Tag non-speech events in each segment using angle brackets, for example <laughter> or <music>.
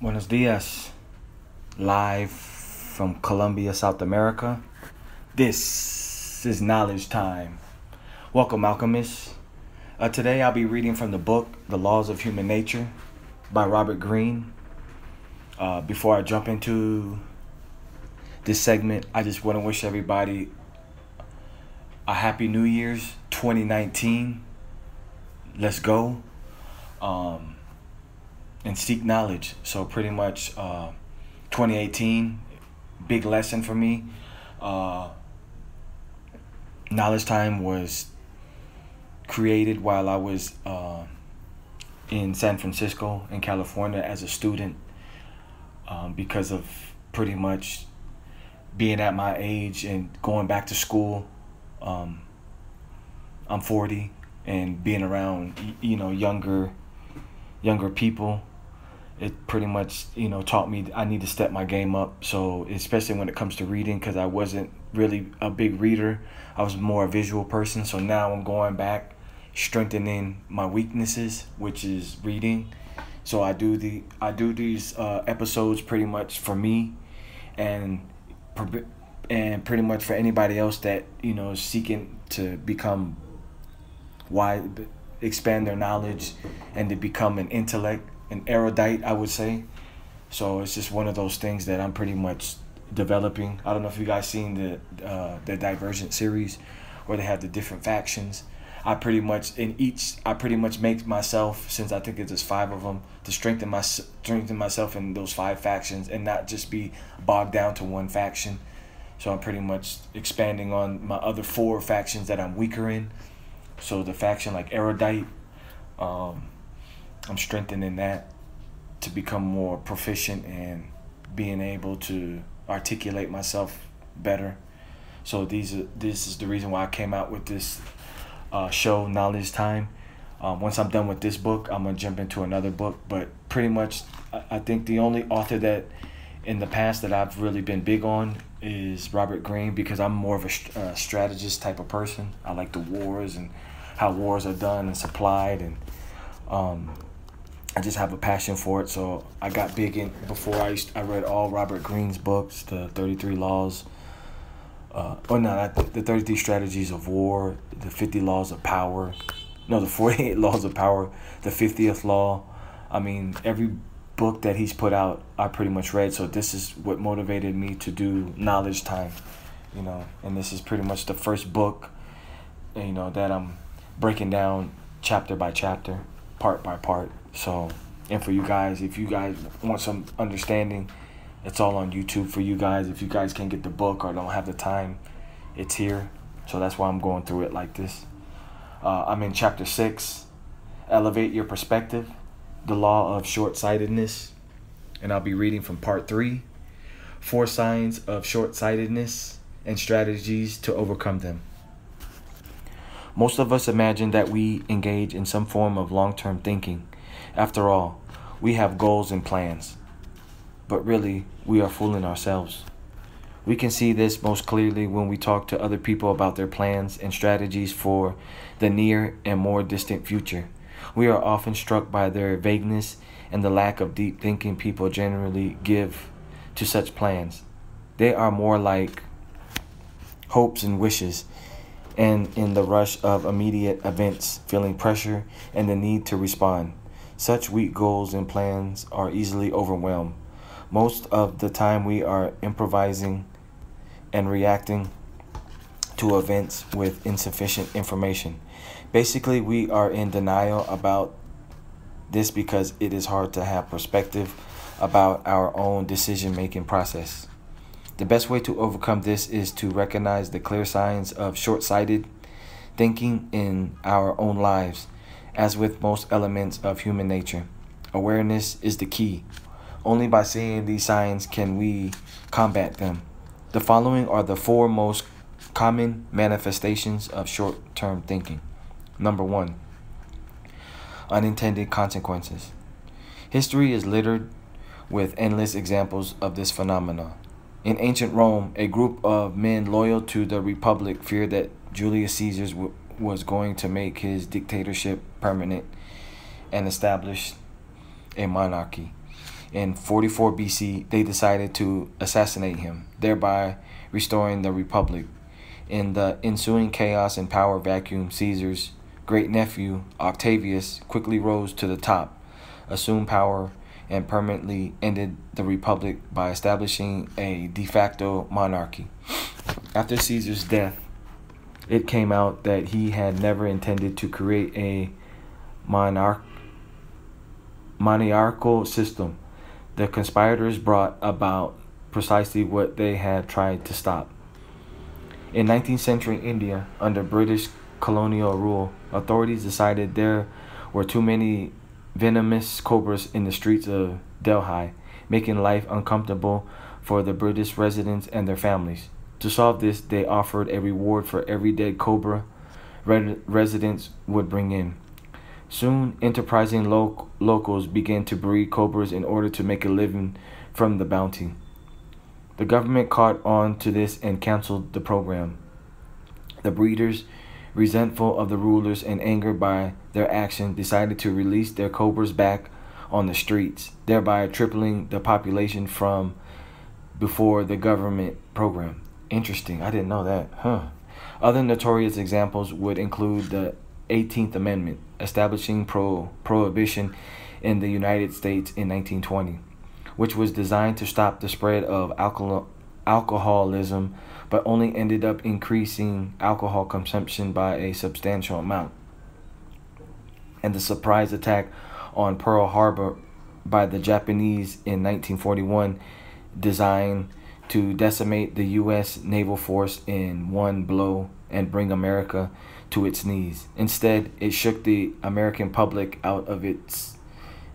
Buenos dias. Live from Colombia, South America. This is Knowledge Time. Welcome, alchemists. Uh, today I'll be reading from the book The Laws of Human Nature by Robert Greene. Uh, before I jump into this segment, I just want to wish everybody a happy New Year's 2019. Let's go. Um, and seek knowledge. So pretty much uh, 2018, big lesson for me. Uh, knowledge time was created while I was uh, in San Francisco in California as a student um, because of pretty much being at my age and going back to school. Um, I'm 40 and being around you know younger younger people it pretty much you know taught me I need to step my game up. So especially when it comes to reading, because I wasn't really a big reader, I was more a visual person. So now I'm going back, strengthening my weaknesses, which is reading. So I do the I do these uh, episodes pretty much for me, and and pretty much for anybody else that you know is seeking to become wide, expand their knowledge, and to become an intellect an erudite, I would say. So it's just one of those things that I'm pretty much developing. I don't know if you guys seen the uh, the Divergent series, where they have the different factions. I pretty much in each I pretty much make myself since I think it's just five of them to strengthen my strengthen myself in those five factions and not just be bogged down to one faction. So I'm pretty much expanding on my other four factions that I'm weaker in. So the faction like erudite, um, I'm strengthening that to become more proficient and being able to articulate myself better. So these are this is the reason why I came out with this uh, show, Knowledge Time. Um, once I'm done with this book, I'm gonna jump into another book. But pretty much, I, think the only author that in the past that I've really been big on is Robert Greene because I'm more of a uh, strategist type of person. I like the wars and how wars are done and supplied and um, I just have a passion for it. So I got big in before I used, I read all Robert Greene's books, the Thirty Three Laws. Uh, oh no, the, Thirty Three Strategies of War, the Fifty Laws of Power, no, the Forty Eight <laughs> Laws of Power, the Fiftieth Law. I mean, every book that he's put out, I pretty much read. So this is what motivated me to do Knowledge Time, you know. And this is pretty much the first book, you know, that I'm breaking down chapter by chapter, part by part so, and for you guys, if you guys want some understanding, it's all on YouTube for you guys. If you guys can't get the book or don't have the time, it's here. So that's why I'm going through it like this. Uh, I'm in chapter six Elevate Your Perspective, the Law of Short Sightedness. And I'll be reading from part three Four Signs of Short Sightedness and Strategies to Overcome Them. Most of us imagine that we engage in some form of long term thinking after all, we have goals and plans. But really, we are fooling ourselves. We can see this most clearly when we talk to other people about their plans and strategies for the near and more distant future. We are often struck by their vagueness and the lack of deep thinking people generally give to such plans. They are more like hopes and wishes, and in the rush of immediate events, feeling pressure and the need to respond. Such weak goals and plans are easily overwhelmed. Most of the time, we are improvising and reacting to events with insufficient information. Basically, we are in denial about this because it is hard to have perspective about our own decision making process. The best way to overcome this is to recognize the clear signs of short sighted thinking in our own lives as with most elements of human nature, awareness is the key. Only by seeing these signs can we combat them. The following are the four most common manifestations of short term thinking. Number one, unintended consequences. History is littered with endless examples of this phenomenon. In ancient Rome, a group of men loyal to the Republic feared that Julius Caesar's was going to make his dictatorship permanent and establish a monarchy. in 44 BC, they decided to assassinate him, thereby restoring the Republic. In the ensuing chaos and power vacuum, Caesar's great nephew, Octavius, quickly rose to the top, assumed power, and permanently ended the Republic by establishing a de facto monarchy. After Caesar's death, it came out that he had never intended to create a monarch monarchical system. The conspirators brought about precisely what they had tried to stop. In 19th century India, under British colonial rule, authorities decided there were too many venomous cobras in the streets of Delhi, making life uncomfortable for the British residents and their families. To solve this, they offered a reward for every dead cobra residents would bring in. Soon, enterprising lo- locals began to breed cobras in order to make a living from the bounty. The government caught on to this and canceled the program. The breeders, resentful of the rulers and angered by their action, decided to release their cobras back on the streets, thereby tripling the population from before the government program. Interesting. I didn't know that. Huh. Other notorious examples would include the 18th Amendment, establishing pro- prohibition in the United States in 1920, which was designed to stop the spread of alcohol- alcoholism but only ended up increasing alcohol consumption by a substantial amount. And the surprise attack on Pearl Harbor by the Japanese in 1941, designed to decimate the U.S. naval force in one blow and bring America to its knees. Instead, it shook the American public out of its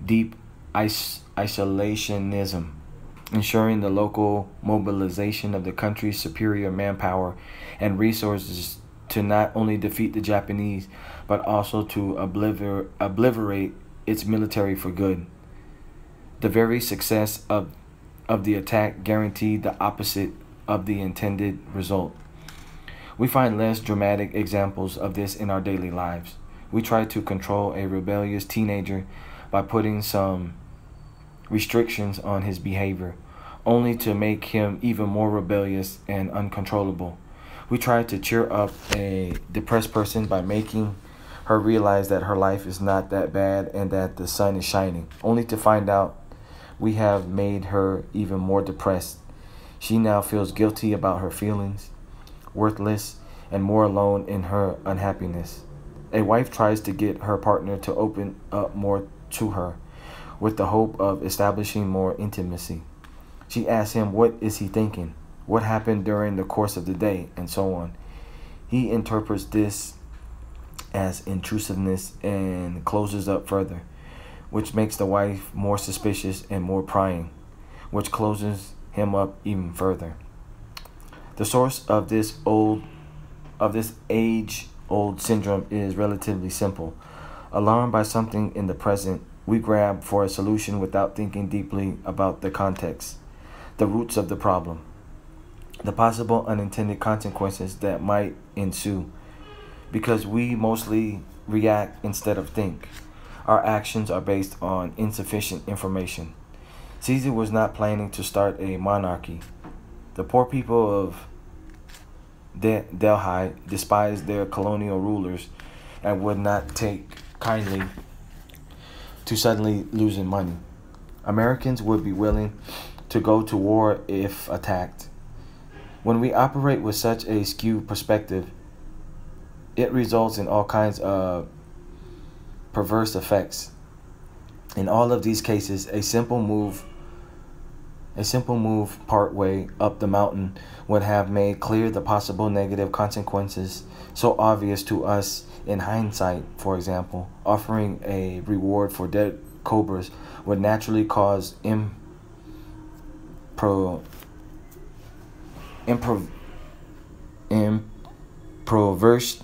deep is- isolationism, ensuring the local mobilization of the country's superior manpower and resources to not only defeat the Japanese, but also to obliter- obliterate its military for good. The very success of, of the attack guaranteed the opposite of the intended result. We find less dramatic examples of this in our daily lives. We try to control a rebellious teenager by putting some restrictions on his behavior, only to make him even more rebellious and uncontrollable. We try to cheer up a depressed person by making her realize that her life is not that bad and that the sun is shining, only to find out we have made her even more depressed. She now feels guilty about her feelings worthless, and more alone in her unhappiness. A wife tries to get her partner to open up more to her with the hope of establishing more intimacy. She asks him what is he thinking, what happened during the course of the day, and so on. He interprets this as intrusiveness and closes up further, which makes the wife more suspicious and more prying, which closes him up even further. The source of this old of this age old syndrome is relatively simple. Alarmed by something in the present, we grab for a solution without thinking deeply about the context, the roots of the problem, the possible unintended consequences that might ensue. Because we mostly react instead of think. Our actions are based on insufficient information. Caesar was not planning to start a monarchy. The poor people of De- Delhi despised their colonial rulers and would not take kindly to suddenly losing money. Americans would be willing to go to war if attacked. When we operate with such a skewed perspective, it results in all kinds of perverse effects. In all of these cases, a simple move a simple move part way up the mountain would have made clear the possible negative consequences so obvious to us in hindsight. For example, offering a reward for dead cobras would naturally cause impro improv improversed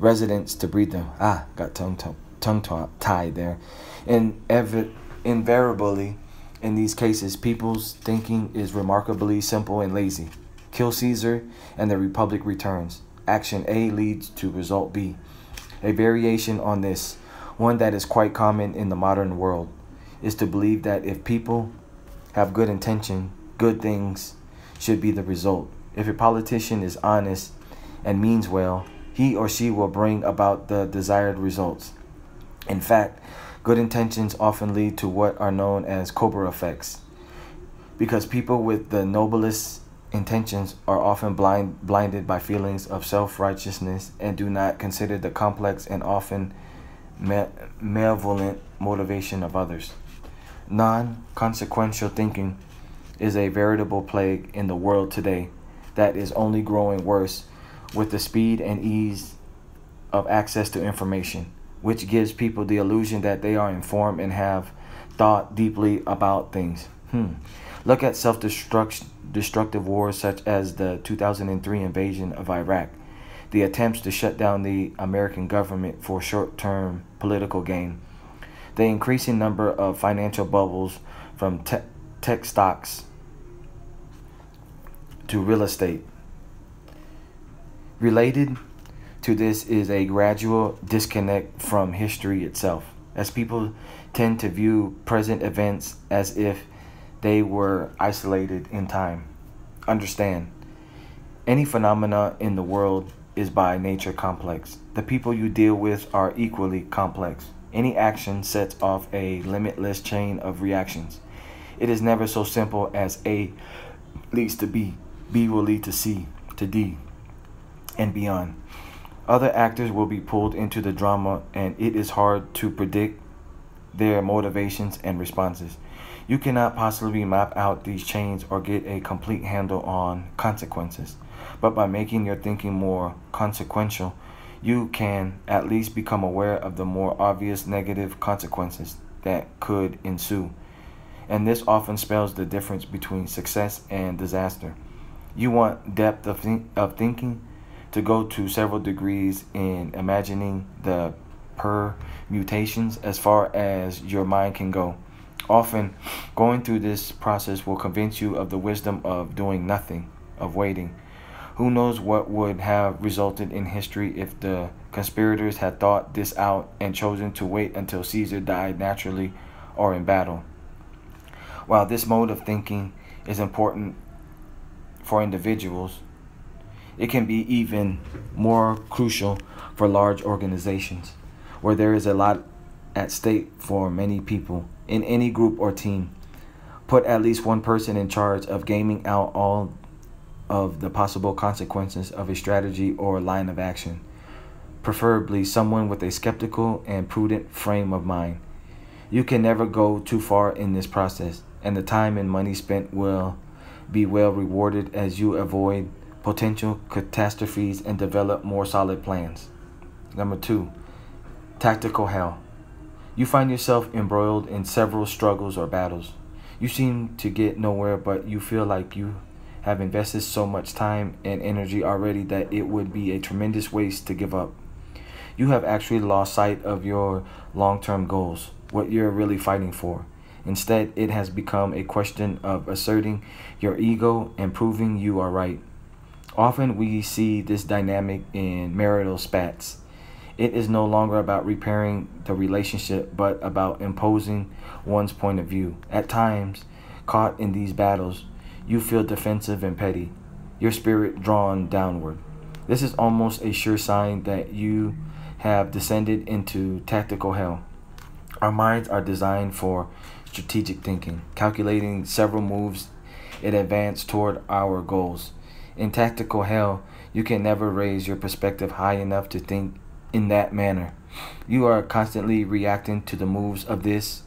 residents to breed them. Ah, got tongue tongue tied there. And ev- invariably in these cases, people's thinking is remarkably simple and lazy. Kill Caesar, and the Republic returns. Action A leads to result B. A variation on this, one that is quite common in the modern world, is to believe that if people have good intention, good things should be the result. If a politician is honest and means well, he or she will bring about the desired results. In fact, good intentions often lead to what are known as cobra effects. Because people with the noblest intentions are often blind, blinded by feelings of self righteousness and do not consider the complex and often malevolent motivation of others. Non consequential thinking is a veritable plague in the world today that is only growing worse with the speed and ease of access to information, which gives people the illusion that they are informed and have thought deeply about things. Hmm. Look at self destructive wars such as the 2003 invasion of Iraq, the attempts to shut down the American government for short term political gain, the increasing number of financial bubbles from te- tech stocks to real estate. Related to this is a gradual disconnect from history itself, as people tend to view present events as if they were isolated in time. Understand, any phenomena in the world is by nature complex. The people you deal with are equally complex. Any action sets off a limitless chain of reactions. It is never so simple as A leads to B, B will lead to C, to D, and beyond. Other actors will be pulled into the drama, and it is hard to predict their motivations and responses. You cannot possibly map out these chains or get a complete handle on consequences. But by making your thinking more consequential, you can at least become aware of the more obvious negative consequences that could ensue. And this often spells the difference between success and disaster. You want depth of, think- of thinking to go to several degrees in imagining the permutations as far as your mind can go. Often, going through this process will convince you of the wisdom of doing nothing, of waiting. Who knows what would have resulted in history if the conspirators had thought this out and chosen to wait until Caesar died naturally or in battle? While this mode of thinking is important for individuals, it can be even more crucial for large organizations where there is a lot at stake for many people in any group or team. Put at least one person in charge of gaming out all of the possible consequences of a strategy or line of action, preferably someone with a skeptical and prudent frame of mind. You can never go too far in this process, and the time and money spent will be well rewarded as you avoid potential catastrophes and develop more solid plans. Number two, tactical hell. You find yourself embroiled in several struggles or battles. You seem to get nowhere, but you feel like you have invested so much time and energy already that it would be a tremendous waste to give up. You have actually lost sight of your long term goals, what you're really fighting for. Instead, it has become a question of asserting your ego and proving you are right. Often we see this dynamic in marital spats it is no longer about repairing the relationship, but about imposing one's point of view. At times, caught in these battles, you feel defensive and petty, your spirit drawn downward. This is almost a sure sign that you have descended into tactical hell. Our minds are designed for strategic thinking, calculating several moves in advance toward our goals. In tactical hell, you can never raise your perspective high enough to think in that manner. You are constantly reacting to the moves of this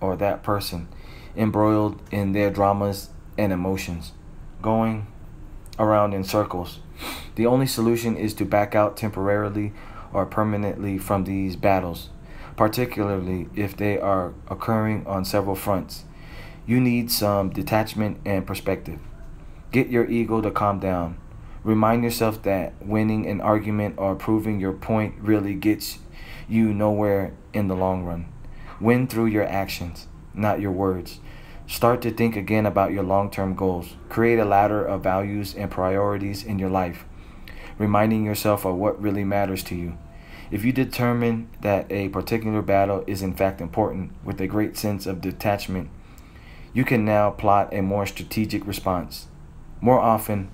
or that person, embroiled in their dramas and emotions, going around in circles. The only solution is to back out temporarily or permanently from these battles, particularly if they are occurring on several fronts. You need some detachment and perspective. Get your ego to calm down Remind yourself that winning an argument or proving your point really gets you nowhere in the long run. Win through your actions, not your words. Start to think again about your long term goals. Create a ladder of values and priorities in your life, reminding yourself of what really matters to you. If you determine that a particular battle is in fact important with a great sense of detachment, you can now plot a more strategic response. More often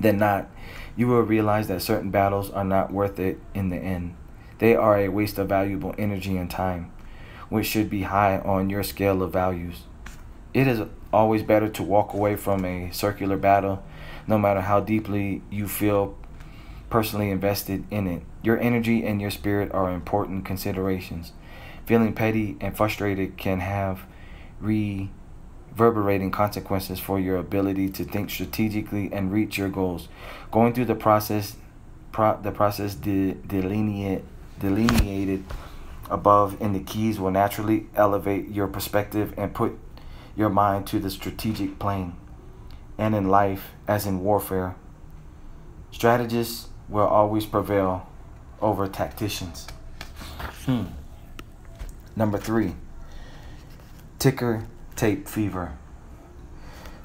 than not, you will realize that certain battles are not worth it in the end. They are a waste of valuable energy and time, which should be high on your scale of values. It is always better to walk away from a circular battle, no matter how deeply you feel personally invested in it. Your energy and your spirit are important considerations. Feeling petty and frustrated can have reverberating consequences for your ability to think strategically and reach your goals. Going through the process, pro, the process de, delineate, delineated above in the keys will naturally elevate your perspective and put your mind to the strategic plane. And in life, as in warfare, strategists will always prevail over tacticians. Hmm. Number three, ticker tape fever.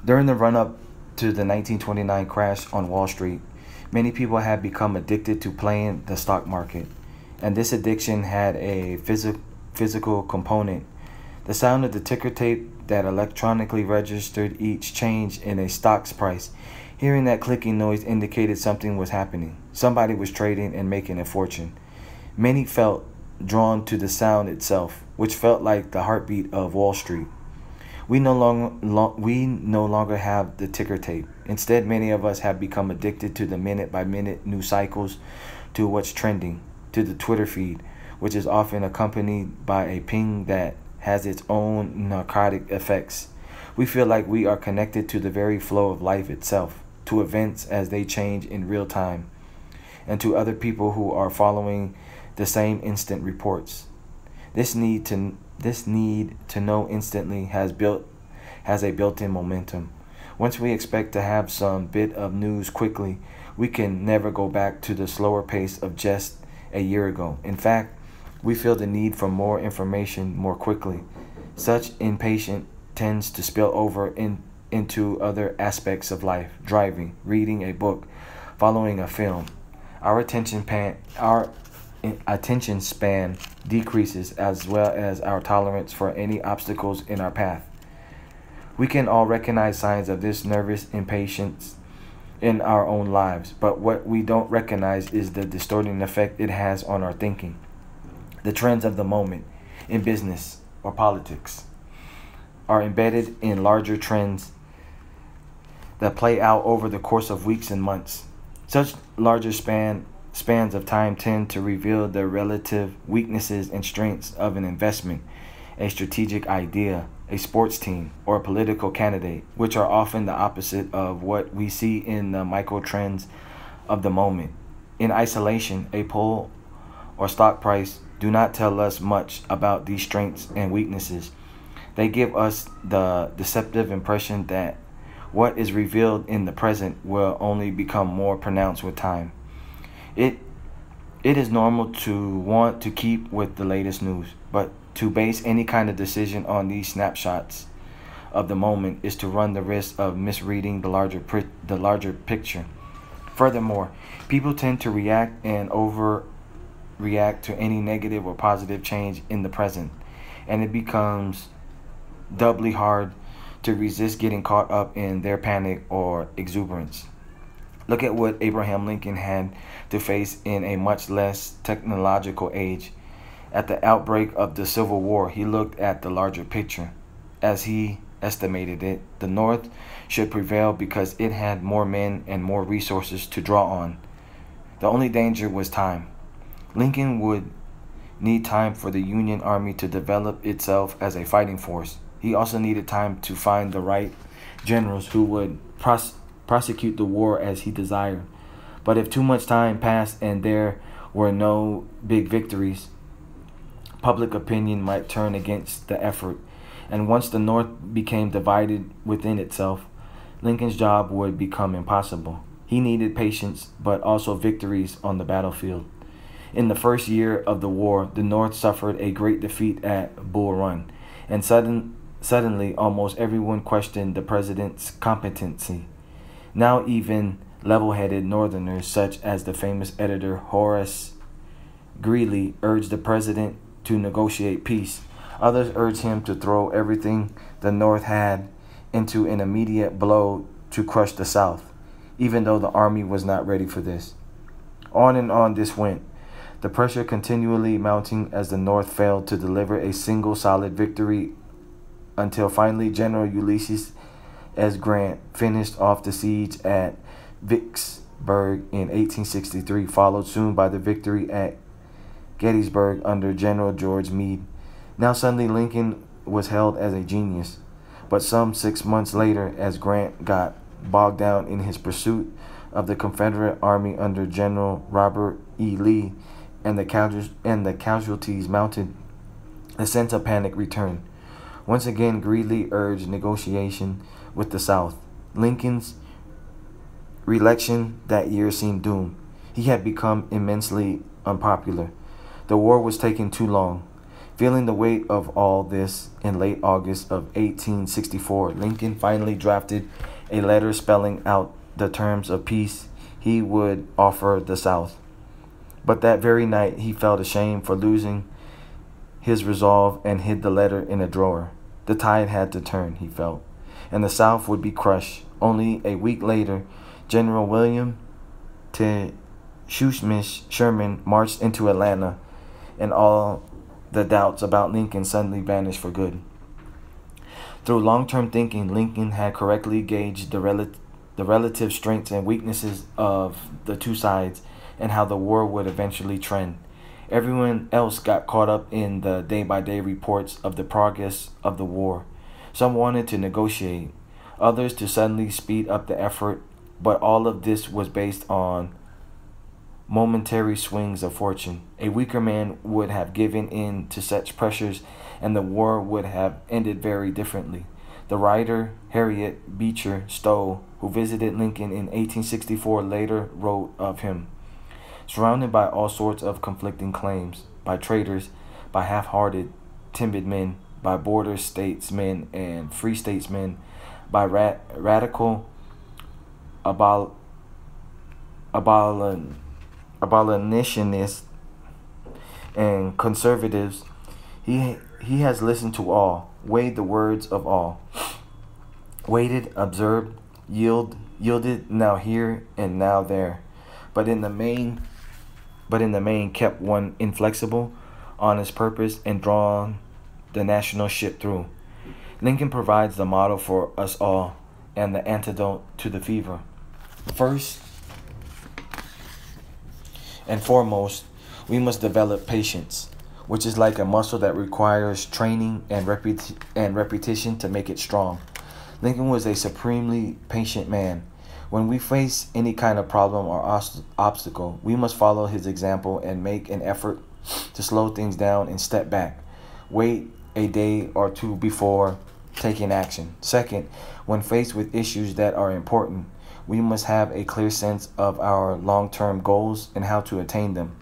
During the run up to the 1929 crash on Wall Street, many people had become addicted to playing the stock market, and this addiction had a phys- physical component. The sound of the ticker tape that electronically registered each change in a stock's price. Hearing that clicking noise indicated something was happening. Somebody was trading and making a fortune. Many felt drawn to the sound itself, which felt like the heartbeat of Wall Street. We no longer lo- we no longer have the ticker tape. Instead, many of us have become addicted to the minute by minute news cycles, to what's trending, to the Twitter feed, which is often accompanied by a ping that has its own narcotic effects. We feel like we are connected to the very flow of life itself, to events as they change in real time, and to other people who are following the same instant reports. This need to this need to know instantly has built has a built-in momentum. Once we expect to have some bit of news quickly, we can never go back to the slower pace of just a year ago. In fact, we feel the need for more information more quickly. Such impatience tends to spill over in, into other aspects of life driving, reading a book, following a film. Our attention, pan, our attention span decreases as well as our tolerance for any obstacles in our path. We can all recognize signs of this nervous impatience in our own lives, but what we don't recognize is the distorting effect it has on our thinking the trends of the moment in business or politics are embedded in larger trends that play out over the course of weeks and months. Such larger span spans of time tend to reveal the relative weaknesses and strengths of an investment, a strategic idea, a sports team, or a political candidate, which are often the opposite of what we see in the micro trends of the moment. In isolation, a poll or stock price do not tell us much about these strengths and weaknesses. They give us the deceptive impression that what is revealed in the present will only become more pronounced with time. It it is normal to want to keep with the latest news, but to base any kind of decision on these snapshots of the moment is to run the risk of misreading the larger the larger picture. Furthermore, people tend to react and over react to any negative or positive change in the present, and it becomes doubly hard to resist getting caught up in their panic or exuberance. Look at what Abraham Lincoln had to face in a much less technological age. At the outbreak of the Civil War, he looked at the larger picture. As he estimated it, the North should prevail because it had more men and more resources to draw on. The only danger was time. Lincoln would need time for the Union Army to develop itself as a fighting force. He also needed time to find the right generals who would pros- prosecute the war as he desired. But if too much time passed and there were no big victories, public opinion might turn against the effort. And once the North became divided within itself, Lincoln's job would become impossible. He needed patience, but also victories on the battlefield. In the first year of the war, the North suffered a great defeat at Bull Run, and sudden, suddenly almost everyone questioned the president's competency. Now, even level headed Northerners, such as the famous editor Horace Greeley, urged the president to negotiate peace. Others urged him to throw everything the North had into an immediate blow to crush the South, even though the army was not ready for this. On and on this went, the pressure continually mounting as the North failed to deliver a single solid victory until finally General Ulysses S. Grant finished off the siege at Vicksburg in 1863, followed soon by the victory at Gettysburg under General George Meade. Now suddenly Lincoln was held as a genius, but some six months later, as Grant got bogged down in his pursuit of the Confederate Army under General Robert E. Lee, and the, and the casualties mounted, a sense of panic returned. Once again, Greeley urged negotiation with the South. Lincoln's reelection that year seemed doomed. He had become immensely unpopular. The war was taking too long. Feeling the weight of all this in late August of 1864, Lincoln finally drafted a letter spelling out the terms of peace he would offer the South. But that very night he felt ashamed for losing his resolve and hid the letter in a drawer. The tide had to turn, he felt, and the South would be crushed. Only a week later, General William T. Sherman marched into Atlanta, and all the doubts about Lincoln suddenly vanished for good. Through long term thinking, Lincoln had correctly gauged the, rel- the relative strengths and weaknesses of the two sides and how the war would eventually trend. Everyone else got caught up in the day by day reports of the progress of the war. Some wanted to negotiate, others to suddenly speed up the effort, but all of this was based on momentary swings of fortune. A weaker man would have given in to such pressures, and the war would have ended very differently. The writer Harriet Beecher Stowe, who visited Lincoln in 1864, later wrote of him surrounded by all sorts of conflicting claims, by traitors, by half hearted, timid men, by border statesmen and free statesmen, by radical abol- abolin- abolitionists and conservatives. He, he has listened to all, weighed the words of all, waited, observed, yield, yielded now here and now there. But in the main, but in the main kept one inflexible on his purpose and drawn the national ship through. Lincoln provides the model for us all and the antidote to the fever. First and foremost, we must develop patience, which is like a muscle that requires training and, repeti- and repetition to make it strong. Lincoln was a supremely patient man when we face any kind of problem or obstacle, we must follow his example and make an effort to slow things down and step back. Wait a day or two before taking action. Second, when faced with issues that are important, we must have a clear sense of our long term goals and how to attain them.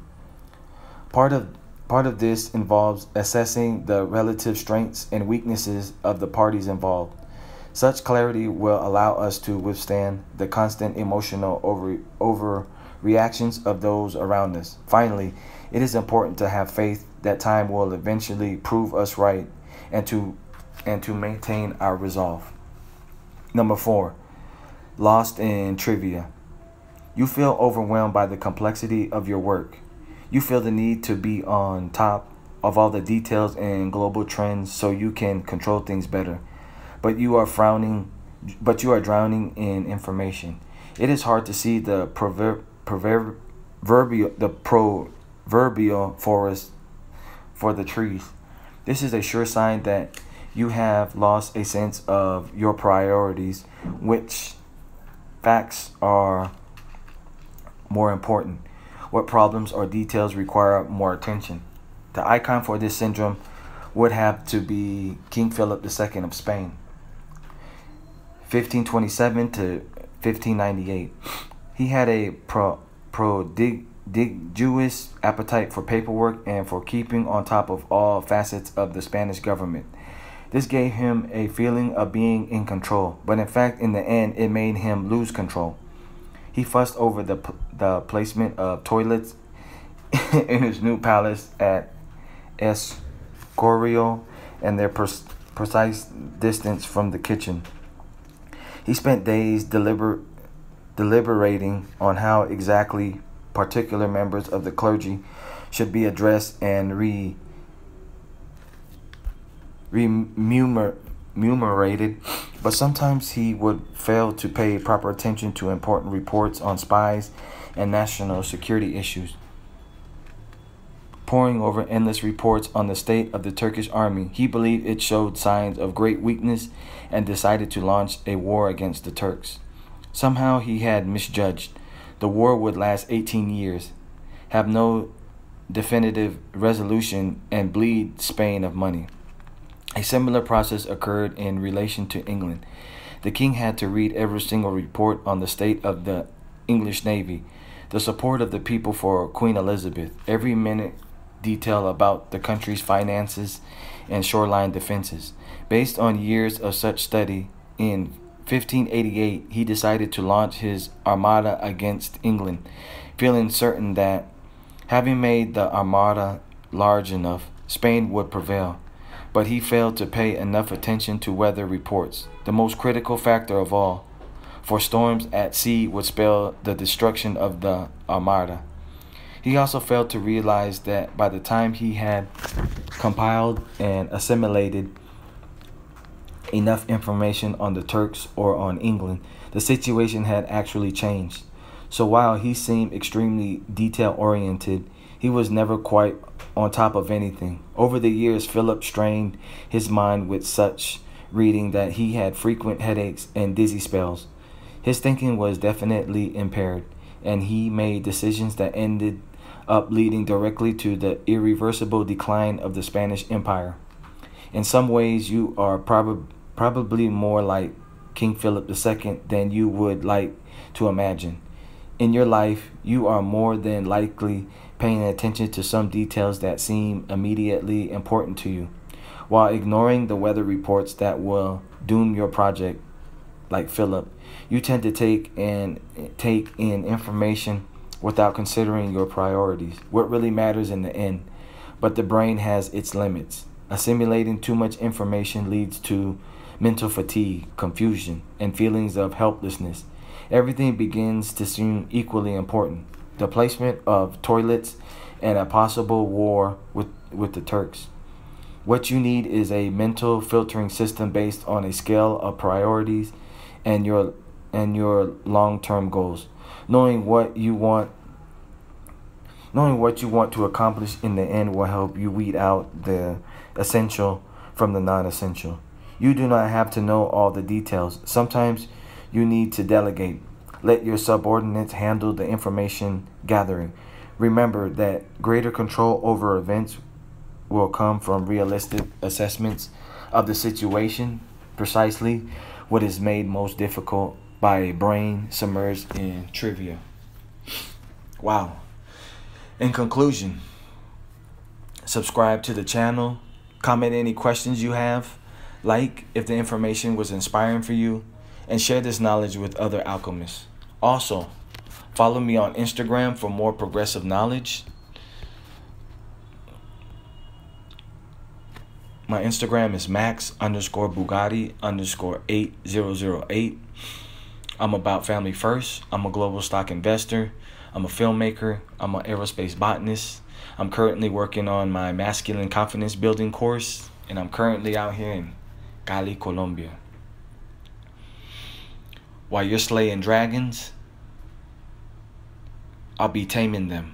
Part of Part of this involves assessing the relative strengths and weaknesses of the parties involved. Such clarity will allow us to withstand the constant emotional over, over reactions of those around us. Finally, it is important to have faith that time will eventually prove us right and to and to maintain our resolve. Number 4. Lost in trivia. You feel overwhelmed by the complexity of your work. You feel the need to be on top of all the details and global trends so you can control things better but you are frowning, but you are drowning in information. It is hard to see the proverb, proverbial, the proverbial forest for the trees. This is a sure sign that you have lost a sense of your priorities, which facts are more important. What problems or details require more attention? The icon for this syndrome would have to be King Philip II of Spain. 1527 to 1598. He had a pro, prodigious appetite for paperwork and for keeping on top of all facets of the Spanish government. This gave him a feeling of being in control, but in fact, in the end, it made him lose control. He fussed over the, the placement of toilets <laughs> in his new palace at Escorial and their precise distance from the kitchen. He spent days deliber- deliberating on how exactly particular members of the clergy should be addressed and re remunerated, but sometimes he would fail to pay proper attention to important reports on spies and national security issues. Poring over endless reports on the state of the Turkish army, he believed it showed signs of great weakness and decided to launch a war against the Turks. Somehow he had misjudged. The war would last 18 years, have no definitive resolution, and bleed Spain of money. A similar process occurred in relation to England. The king had to read every single report on the state of the English navy, the support of the people for Queen Elizabeth, every minute detail about the country's finances and shoreline defenses. Based on years of such study, in 1588 he decided to launch his armada against England, feeling certain that, having made the armada large enough, Spain would prevail but he failed to pay enough attention to weather reports, the most critical factor of all, for storms at sea would spell the destruction of the Armada. He also failed to realize that by the time he had compiled and assimilated enough information on the Turks or on England, the situation had actually changed. So while he seemed extremely detail oriented, he was never quite on top of anything. Over the years, Philip strained his mind with such reading that he had frequent headaches and dizzy spells. His thinking was definitely impaired, and he made decisions that ended up leading directly to the irreversible decline of the Spanish Empire. In some ways, you are prob- probably more like King Philip II than you would like to imagine. In your life, you are more than likely paying attention to some details that seem immediately important to you, while ignoring the weather reports that will doom your project. Like Philip, you tend to take in take in information without considering your priorities, what really matters in the end. But the brain has its limits. Assimilating too much information leads to mental fatigue, confusion, and feelings of helplessness. Everything begins to seem equally important the placement of toilets, and a possible war with, with the Turks. What you need is a mental filtering system based on a scale of priorities and your and your long-term goals. Knowing what you want knowing what you want to accomplish in the end will help you weed out the essential from the non-essential. You do not have to know all the details. Sometimes you need to delegate let your subordinates handle the information gathering. Remember that greater control over events will come from realistic assessments of the situation, precisely what is made most difficult by a brain submerged in trivia. Wow. In conclusion, subscribe to the channel, comment any questions you have, like if the information was inspiring for you, and share this knowledge with other alchemists. Also, follow me on Instagram for more progressive knowledge. My Instagram is max underscore Bugatti underscore 8008. I'm about family first. I'm a global stock investor. I'm a filmmaker. I'm an aerospace botanist. I'm currently working on my masculine confidence building course, and I'm currently out here in Cali, Colombia. While you're slaying dragons, I'll be taming them.